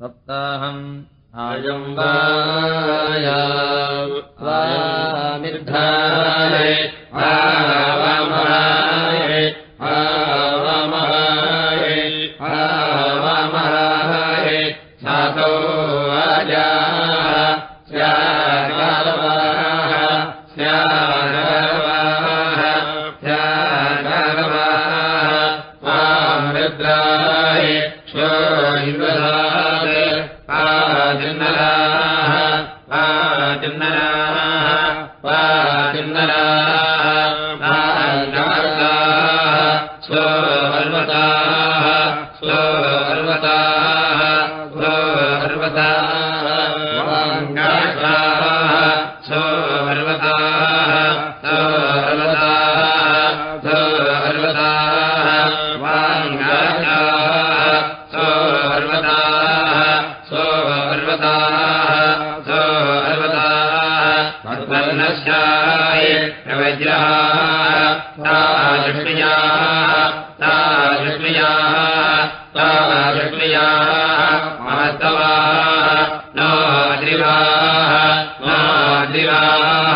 सप्ताहम् आयम्बाय Nirdhare Ram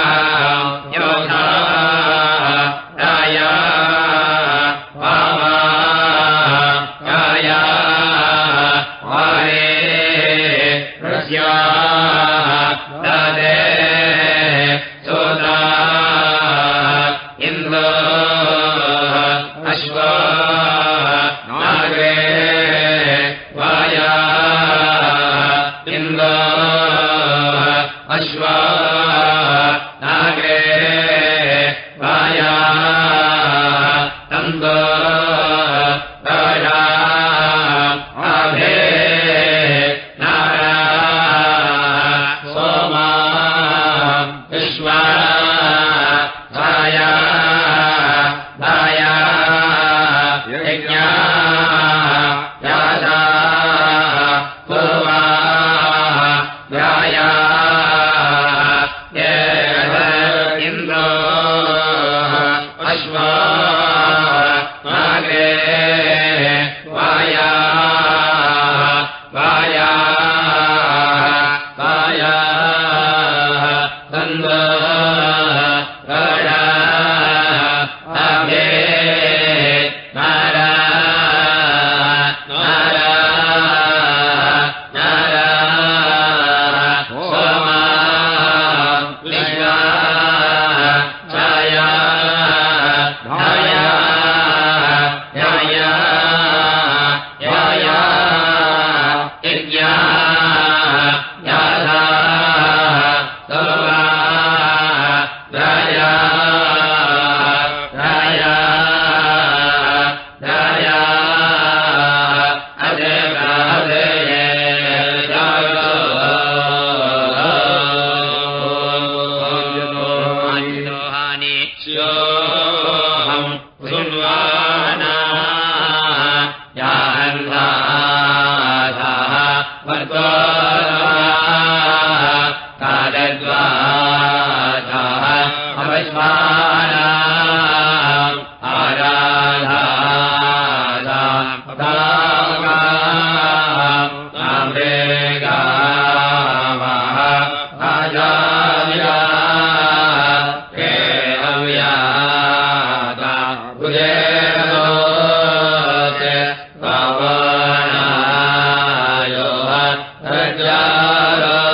रजारो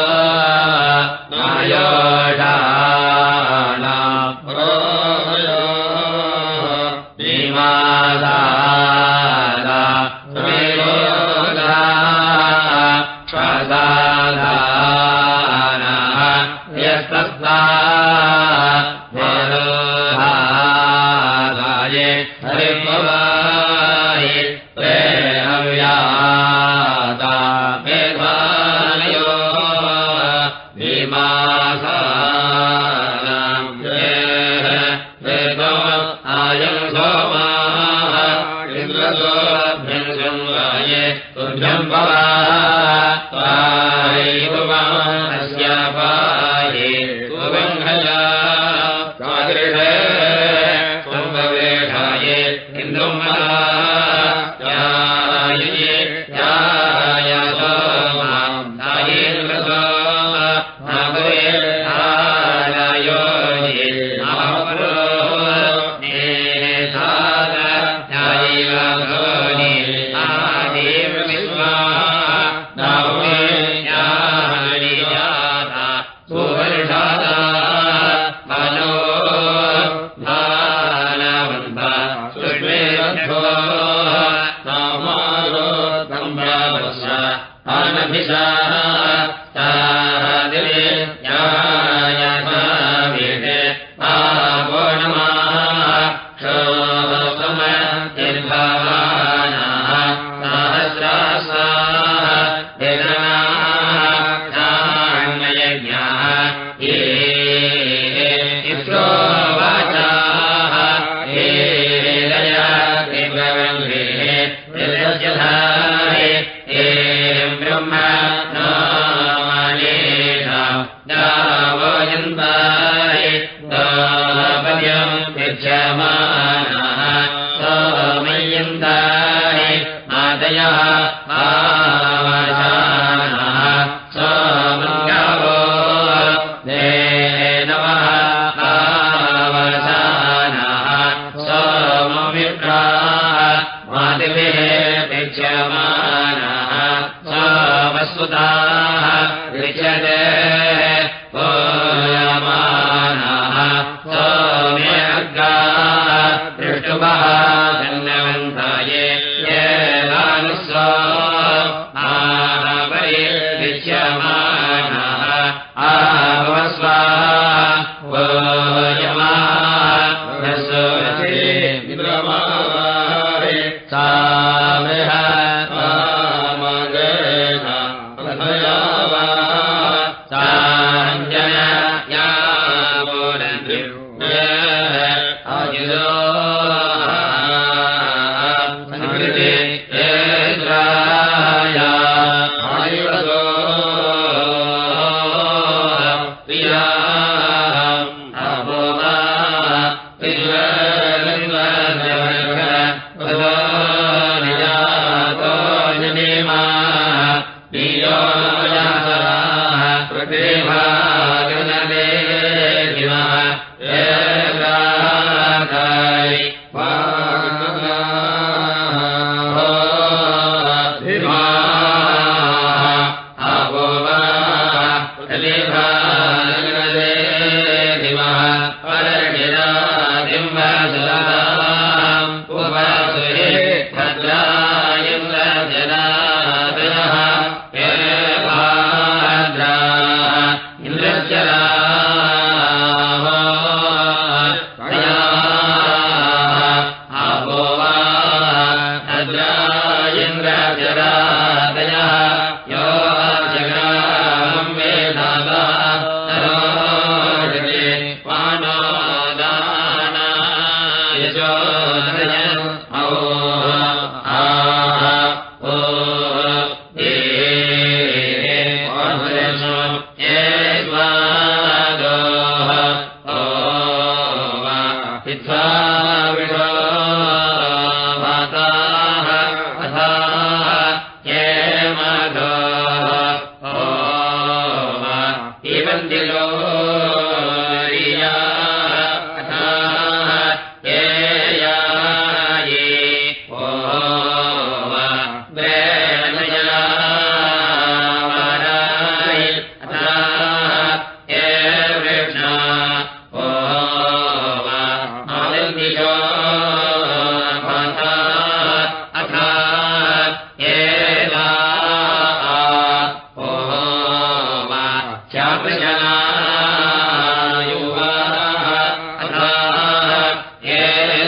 येवानुस्व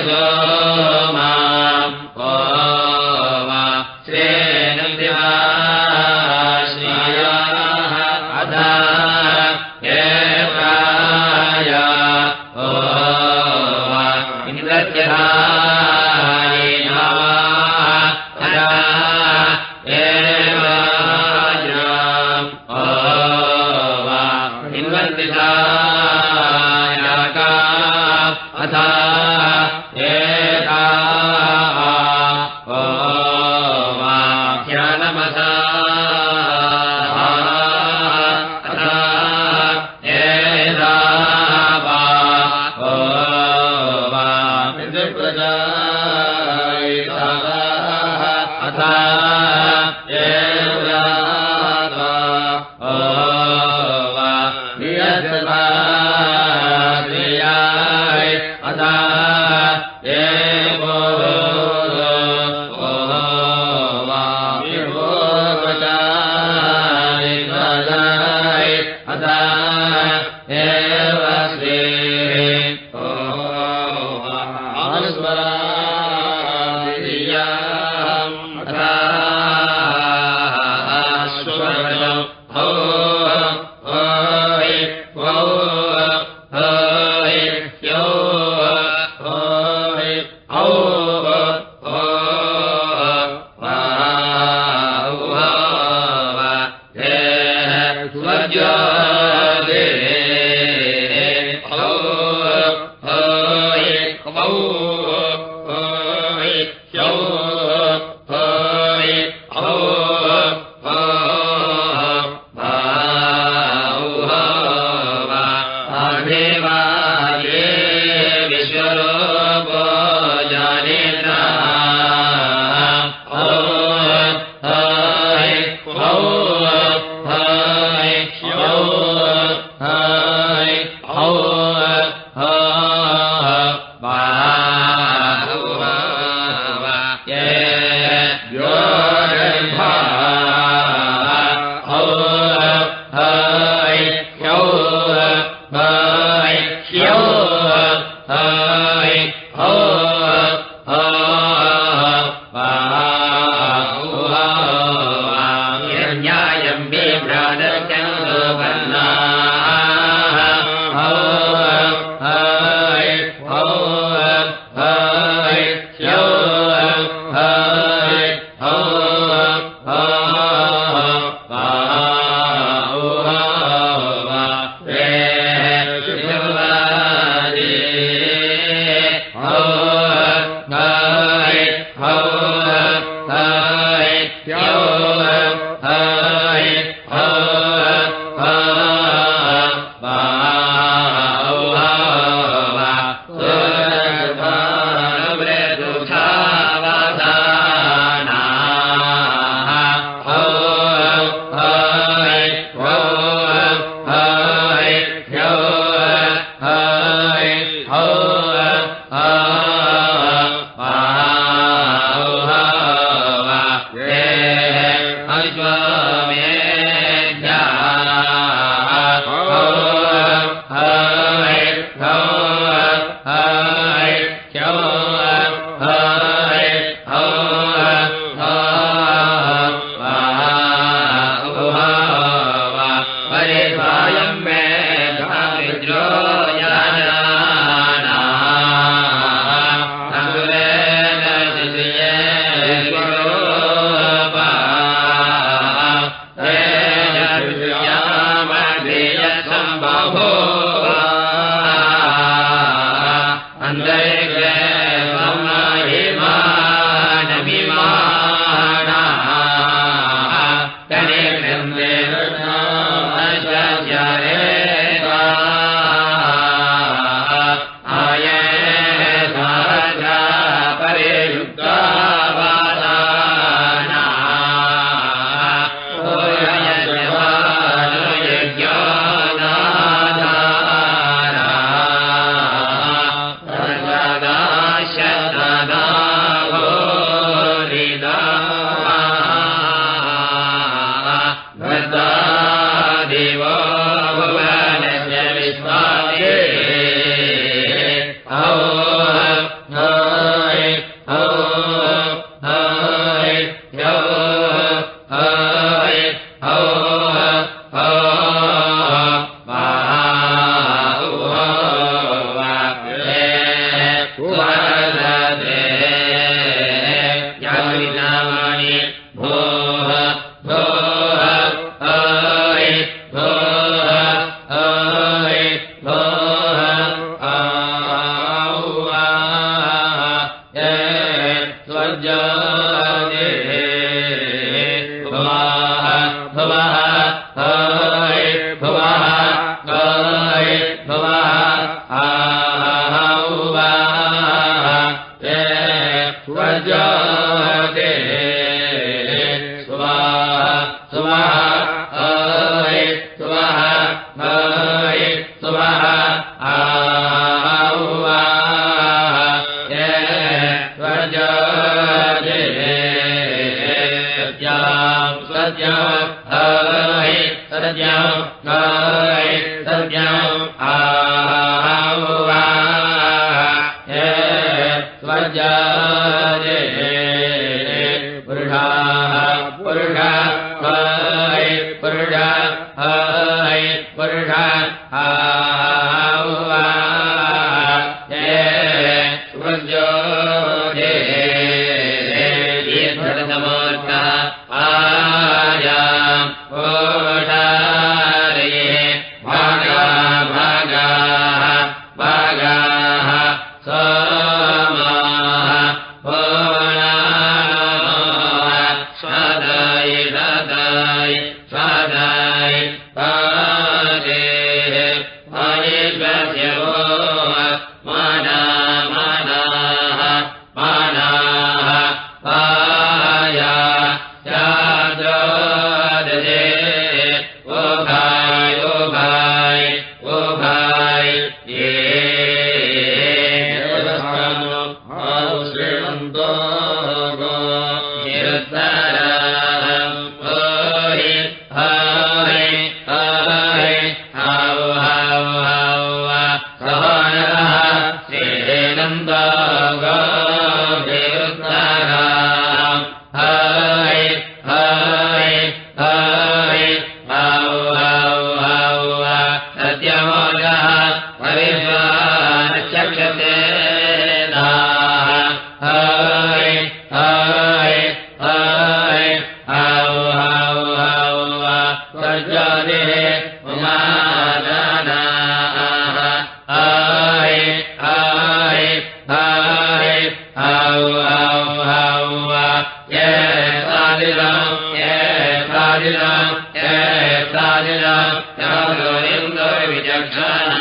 ولا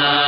मा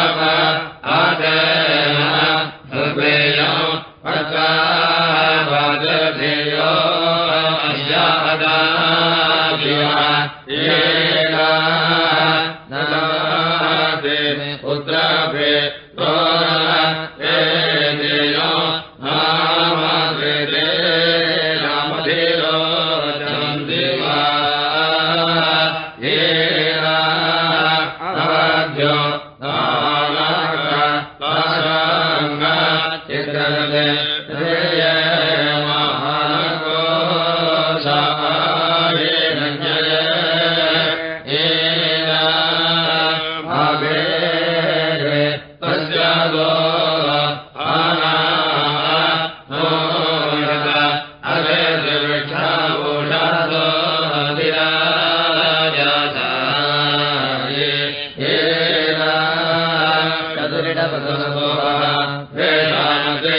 सर्वतो वेदानते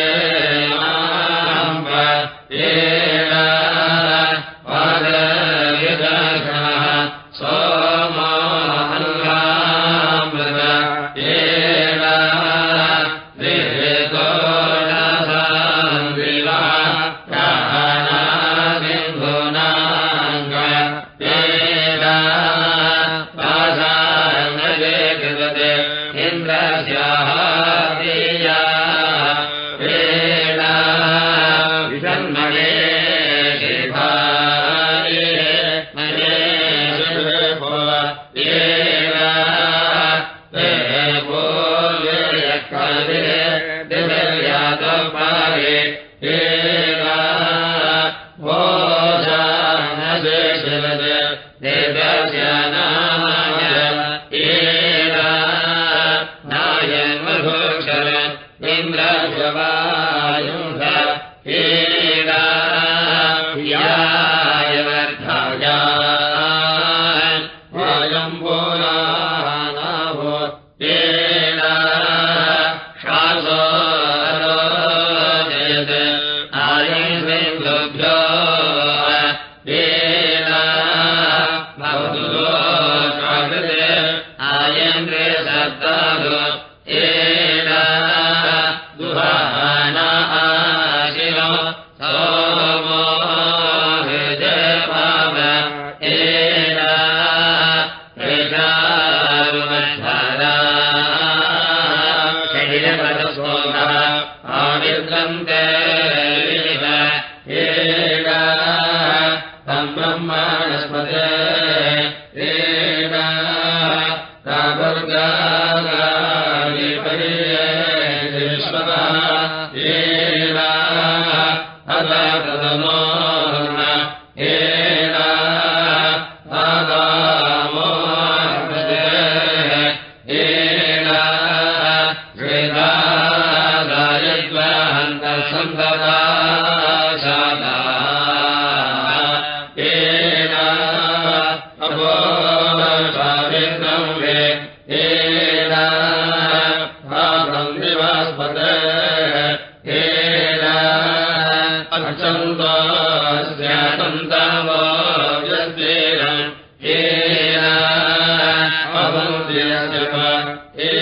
अवन्त्यस्य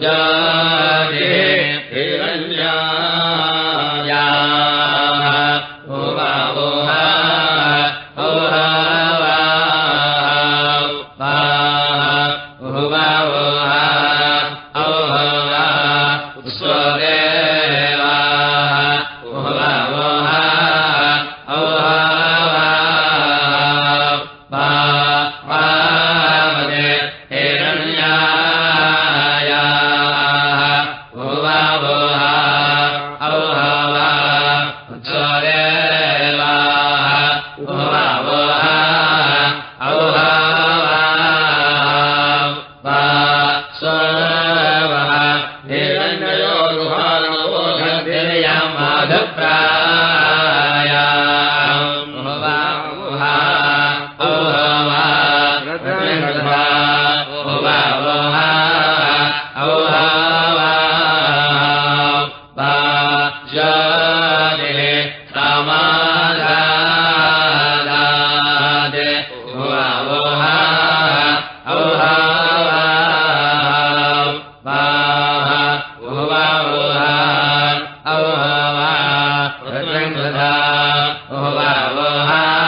या यापल्याधाये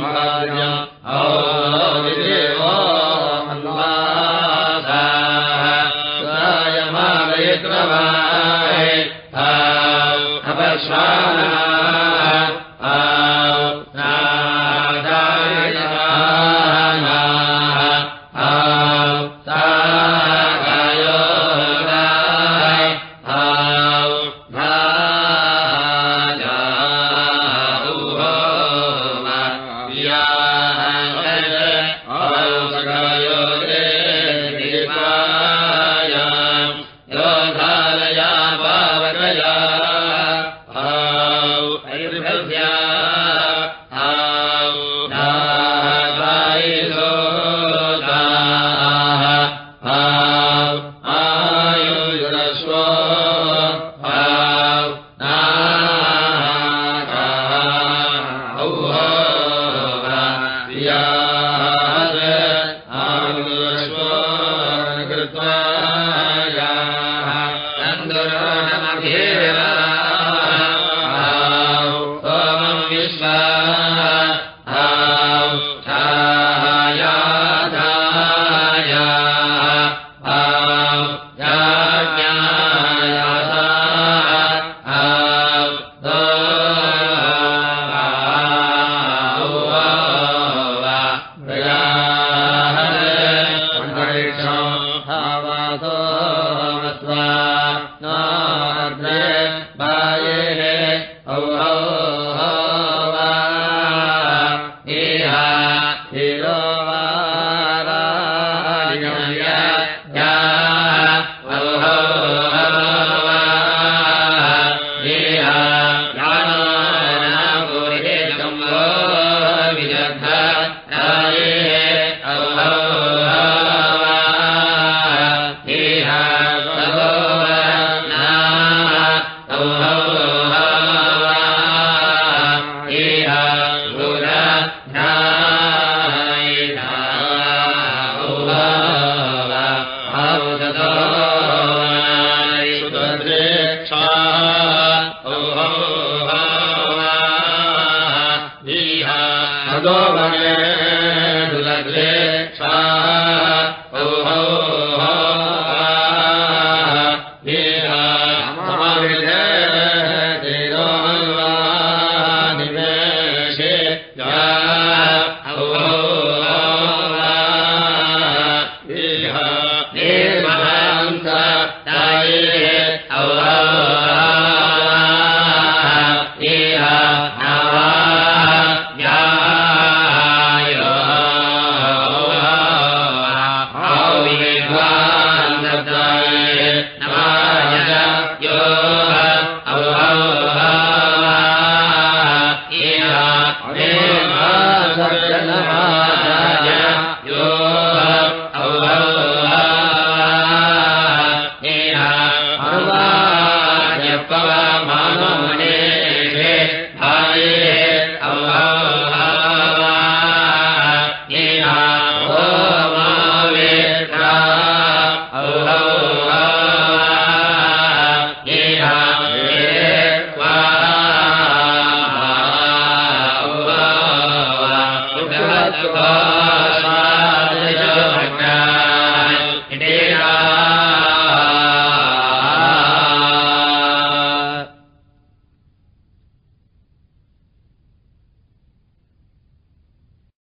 यां